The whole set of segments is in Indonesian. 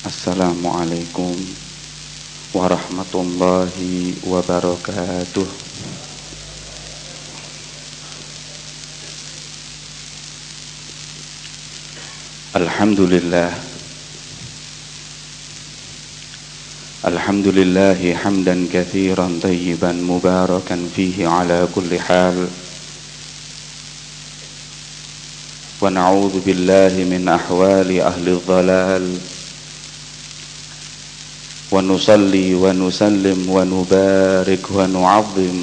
Assalamualaikum warahmatullahi wabarakatuh Alhamdulillah Alhamdulillah hamdan kathiran tayyiban mubarakan fihi ala kulli hal ونعوذ بالله من أحوال أهل الضلال ونصلي ونسلم ونبارك ونعظم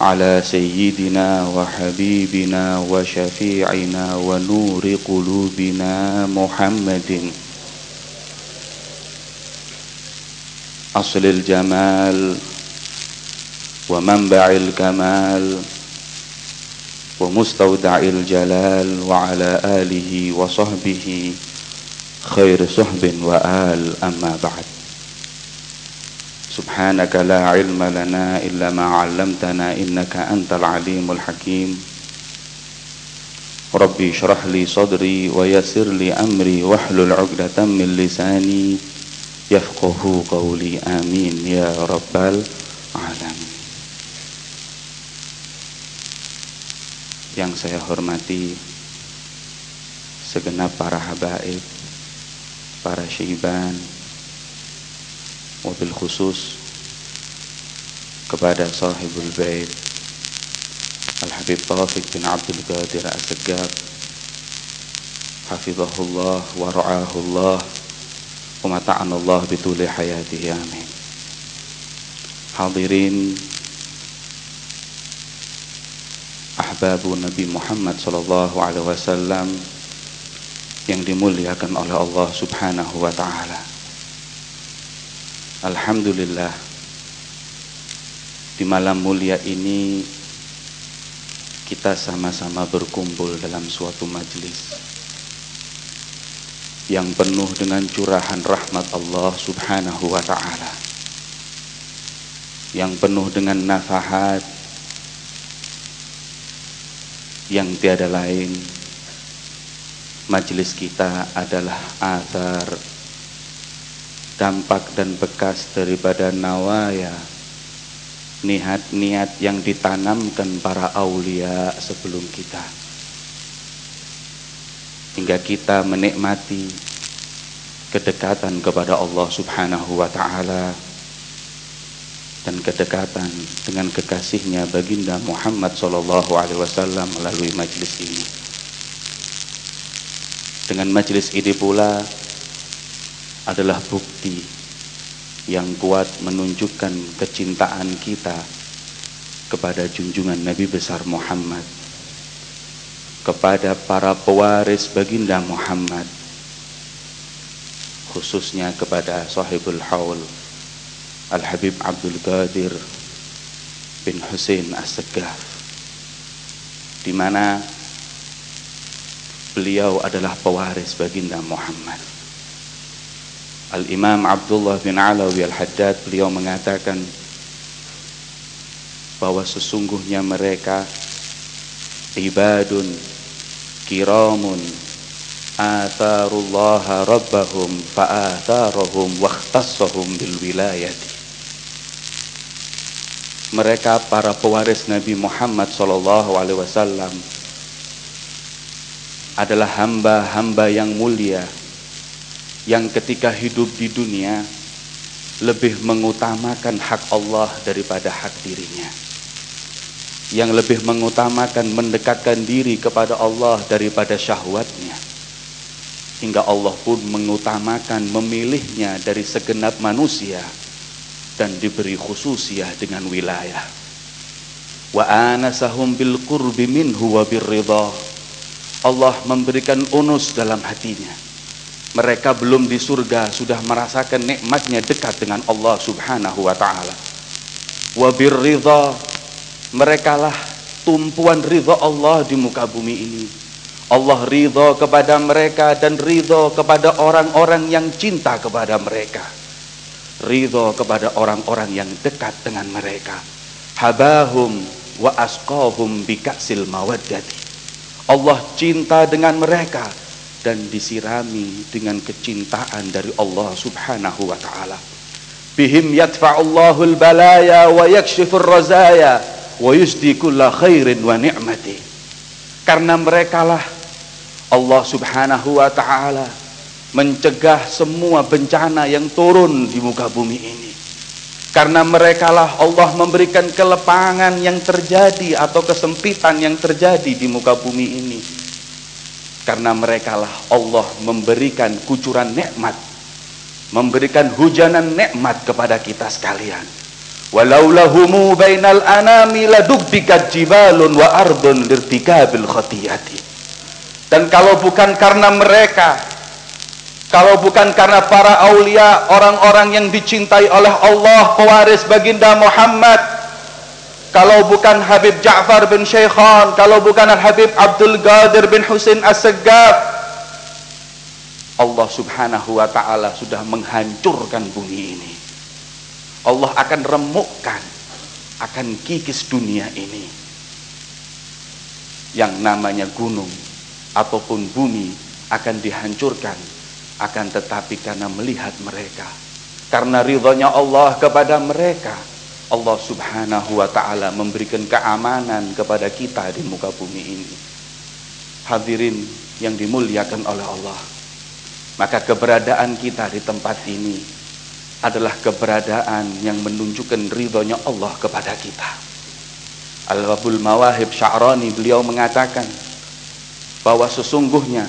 على سيدنا وحبيبنا وشفيعنا ونور قلوبنا محمد. أصل الجمال ومنبع الكمال ومستودع الجلال وعلى آله وصحبه خير صحب وآل أما بعد. سبحانك لا علم لنا إلا ما علمتنا إنك أنت العليم الحكيم. ربي اشرح لي صدري ويسر لي أمري واحلل عقدة من لساني يفقه قولي. آمين يا رب العالمين. Yang saya hormati segenap para habaib, para syiban, mobil khusus kepada sahibul bait Al-Habib Taufik bin Abdul Qadir As-Segaf Hafizahullah wa ra'ahullah wa mata'anallah bituli hayatihi amin. Hadirin ahbabu Nabi Muhammad sallallahu alaihi wasallam yang dimuliakan oleh Allah Subhanahu wa taala. Alhamdulillah di malam mulia ini kita sama-sama berkumpul dalam suatu majlis yang penuh dengan curahan rahmat Allah Subhanahu wa taala. Yang penuh dengan nafahat yang tiada lain majelis kita adalah athar dampak dan bekas daripada nawaya niat-niat yang ditanamkan para aulia sebelum kita hingga kita menikmati kedekatan kepada Allah Subhanahu wa taala dan kedekatan dengan kekasihnya baginda Muhammad sallallahu alaihi wasallam melalui majlis ini. Dengan majlis ini pula adalah bukti yang kuat menunjukkan kecintaan kita kepada junjungan Nabi besar Muhammad kepada para pewaris baginda Muhammad khususnya kepada sahibul haul Al-Habib Abdul Qadir bin Hussein As-Segaf di mana beliau adalah pewaris baginda Muhammad. Al-Imam Abdullah bin Alawi Al-Haddad beliau mengatakan bahwa sesungguhnya mereka ibadun kiramun atharullaha rabbahum fa'atharahum wakhtassahum bil wilayati. Mereka para pewaris Nabi Muhammad sallallahu alaihi wasallam adalah hamba-hamba yang mulia yang ketika hidup di dunia lebih mengutamakan hak Allah daripada hak dirinya yang lebih mengutamakan mendekatkan diri kepada Allah daripada syahwatnya hingga Allah pun mengutamakan memilihnya dari segenap manusia dan diberi khususiyah dengan wilayah. Wa anasahum bil qurbi minhu wa birridha. Allah memberikan unus dalam hatinya. Mereka belum di surga sudah merasakan nikmatnya dekat dengan Allah Subhanahu wa taala. Wa birridha mereka lah tumpuan ridha Allah di muka bumi ini. Allah ridha kepada mereka dan ridha kepada orang-orang yang cinta kepada mereka ridho kepada orang-orang yang dekat dengan mereka habahum wa asqahum bikasil mawaddati Allah cinta dengan mereka dan disirami dengan kecintaan dari Allah Subhanahu wa taala. Bihim yadfa'ullahu al-balaya wa yakshifur razaya wa yusdi kulla khairin wa ni'mati. Karena merekalah Allah Subhanahu wa taala mencegah semua bencana yang turun di muka bumi ini. Karena merekalah Allah memberikan kelepangan yang terjadi atau kesempitan yang terjadi di muka bumi ini karena merekalah Allah memberikan kucuran nikmat, memberikan hujanan nikmat kepada kita sekalian. Walau lahumu bainal anami ladubbikat jibalun wa ardun lirtikabil khatiyati. Dan kalau bukan karena mereka, kalau bukan karena para aulia, orang-orang yang dicintai oleh Allah, pewaris baginda Muhammad, kalau bukan Habib Ja'far bin Syekhan, kalau bukan Habib Abdul Qadir bin Husin As-Segaf, Allah Subhanahu wa taala sudah menghancurkan bumi ini. Allah akan remukkan, akan kikis dunia ini. Yang namanya gunung ataupun bumi akan dihancurkan akan tetapi karena melihat mereka karena ridhonya Allah kepada mereka Allah subhanahu wa ta'ala memberikan keamanan kepada kita di muka bumi ini. Hadirin yang dimuliakan oleh Allah maka keberadaan kita di tempat ini adalah keberadaan yang menunjukkan ridhonya Allah kepada kita. Al-Wabul Mawahib Sya'rani beliau mengatakan bahwa sesungguhnya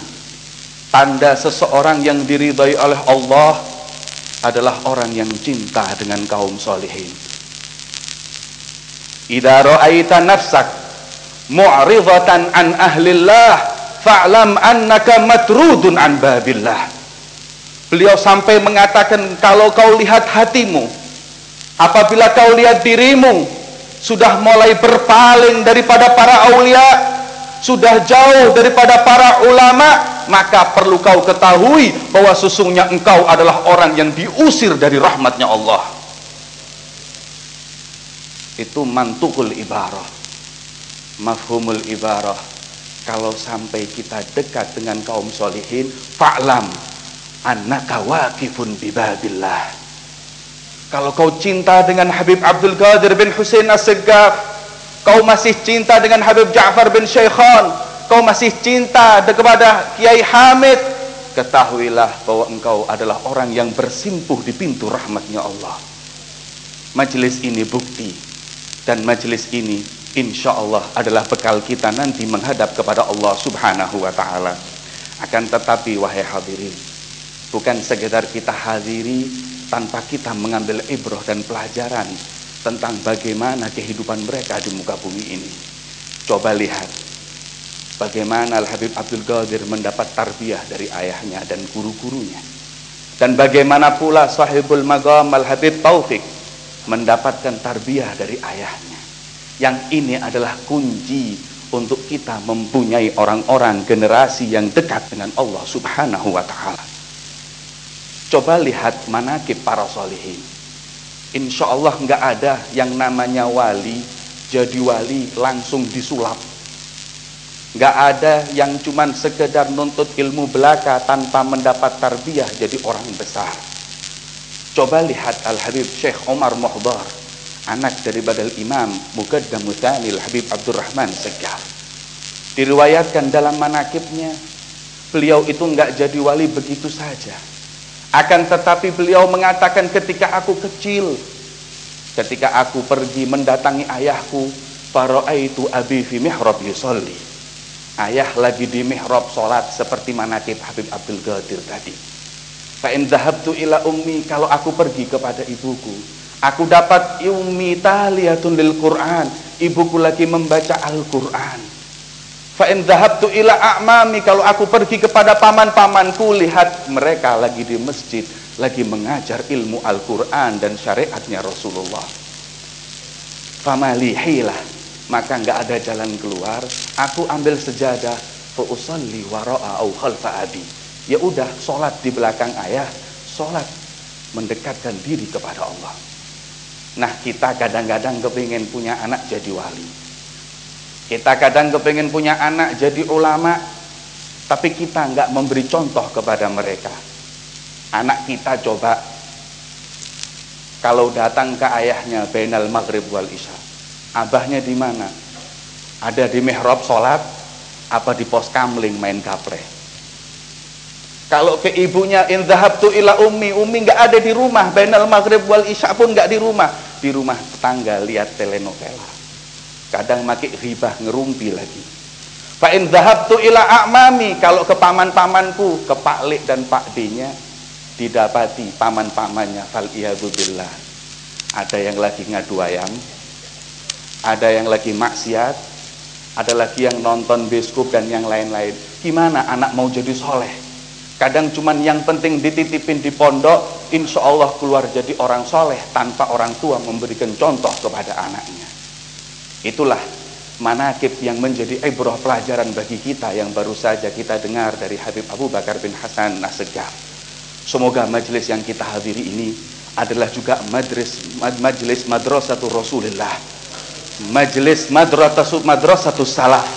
tanda seseorang yang diridhai oleh Allah adalah orang yang cinta dengan kaum solehin Idza ra'aita nafsak mu'ridatan an ahlillah fa'lam annaka matrudun an babillah. Beliau sampai mengatakan kalau kau lihat hatimu apabila kau lihat dirimu sudah mulai berpaling daripada para aulia, sudah jauh daripada para ulama, maka perlu kau ketahui bahwa sesungguhnya engkau adalah orang yang diusir dari rahmatnya Allah. Itu mantukul ibarah. Mafhumul ibarah. Kalau sampai kita dekat dengan kaum solihin fa'lam annaka waqifun bibabillah kalau kau cinta dengan Habib Abdul Qadir bin Hussein As-Segaf kau masih cinta dengan Habib Ja'far bin Syekhan kau masih cinta kepada Kiai Hamid. Ketahuilah bahwa engkau adalah orang yang bersimpuh di pintu rahmatnya Allah. Majelis ini bukti. Dan majelis ini insya Allah adalah bekal kita nanti menghadap kepada Allah subhanahu wa ta'ala. Akan tetapi wahai hadirin bukan sekedar kita hadiri tanpa kita mengambil ibroh dan pelajaran tentang bagaimana kehidupan mereka di muka bumi ini. Coba lihat bagaimana Al-Habib Abdul Qadir mendapat tarbiyah dari ayahnya dan guru-gurunya dan bagaimana pula sahibul magam Al-Habib Taufik mendapatkan tarbiyah dari ayahnya. Yang ini adalah kunci untuk kita mempunyai orang-orang generasi yang dekat dengan Allah Subhanahu wa taala. Coba lihat manakib para solihin. Insya Allah nggak ada yang namanya wali jadi wali langsung disulap. Nggak ada yang cuman sekedar nuntut ilmu belaka tanpa mendapat tarbiyah jadi orang besar Coba lihat Al-Habib Syekh Omar Muhdar, anak dari Badal Imam Muqaddam Mutanil Habib Abdurrahman Segar. Diriwayatkan dalam manakibnya, beliau itu enggak jadi wali begitu saja. Akan tetapi beliau mengatakan ketika aku kecil, ketika aku pergi mendatangi ayahku, itu abi fi mihrab yusolli. Ayah lagi di mihrab solat seperti manakib Habib Abdul Qadir tadi Fa'in dhahabtu ila ummi kalau aku pergi kepada ibuku, aku dapat ummi taliyatun lil Quran, ibuku lagi membaca Al-Qur'an. Fa'in dhahabtu ila a'mami kalau aku pergi kepada paman-pamanku, lihat mereka lagi di masjid, lagi mengajar ilmu Al-Qur'an dan syariatnya Rasulullah. Famalihilah, maka nggak ada jalan keluar, aku ambil sejadah. Fa usalli wara'a au khalfa abi. Ya udah sholat di belakang ayah. Sholat mendekatkan diri kepada Allah. Nah kita kadang-kadang kepingin punya anak jadi wali. Kita kadang kepingin punya anak jadi ulama. Tapi kita nggak memberi contoh kepada mereka. Anak kita coba kalau datang ke ayahnya Bainal Maghrib wal Isya. Abahnya di mana? Ada di mihrab sholat apa di pos kamling main gaple? Kalau ke ibunya in tu ila ummi, ummi nggak ada di rumah, Bainal Maghrib wal Isya pun nggak di rumah, di rumah tetangga lihat telenovela. Kadang maki ribah ngerumpi lagi. Fa in tu ila a'mami, kalau ke paman-pamanku, ke Pak Lek dan Pak D-nya, didapati paman-pamannya fal ada yang lagi ngadu ayam ada yang lagi maksiat ada lagi yang nonton biskup dan yang lain-lain. Gimana anak mau jadi soleh? Kadang cuman yang penting dititipin di pondok insya Allah keluar jadi orang soleh tanpa orang tua memberikan contoh kepada anaknya. Itulah manakib yang menjadi ibrah pelajaran bagi kita yang baru saja kita dengar dari Habib Abu Bakar bin Hasan Nasegaf Semoga majelis yang kita hadiri ini adalah juga majelis majelis madrasatul Rasulullah. Majelis madrasatul madrasatul salaf.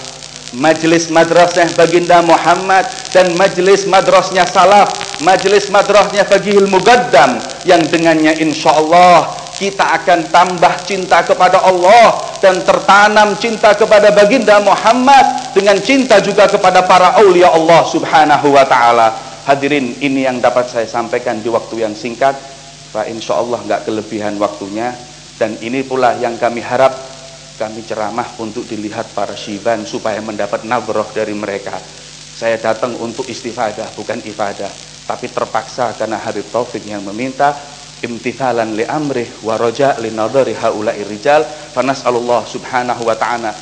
Majelis madrasah baginda Muhammad dan majelis madrasnya salaf, majelis madrasnya Fagihul Mugaddam yang dengannya insya Allah kita akan tambah cinta kepada Allah dan tertanam cinta kepada baginda Muhammad dengan cinta juga kepada para aulia Allah Subhanahu wa taala. Hadirin ini yang dapat saya sampaikan di waktu yang singkat. Pak insya Allah nggak kelebihan waktunya dan ini pula yang kami harap kami ceramah untuk dilihat para syiban supaya mendapat nabroh dari mereka. Saya datang untuk istifadah bukan ibadah, tapi terpaksa karena Habib Taufik yang meminta imtithalan li amrih wa raja li nadari haula'i rijal fa nas'alullah subhanahu wa ta'ala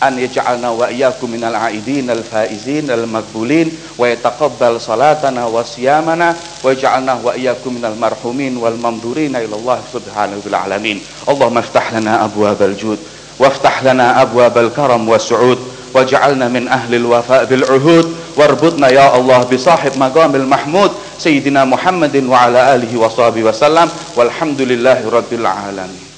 an yaj'alna wa iyyakum minal aidin al faizin al maqbulin wa yataqabbal salatana wa siyamana wa yaj'alna wa iyyakum minal marhumin wal mamdurin ila Allah subhanahu wa alamin Allahumma iftah lana abwabal jud وافتح لنا أبواب الكرم والسعود واجعلنا من أهل الوفاء بالعهود. واربطنا يا الله بصاحب مقام المحمود سيدنا محمد وعلى آله وصحبه وسلم. والحمد لله رب العالمين.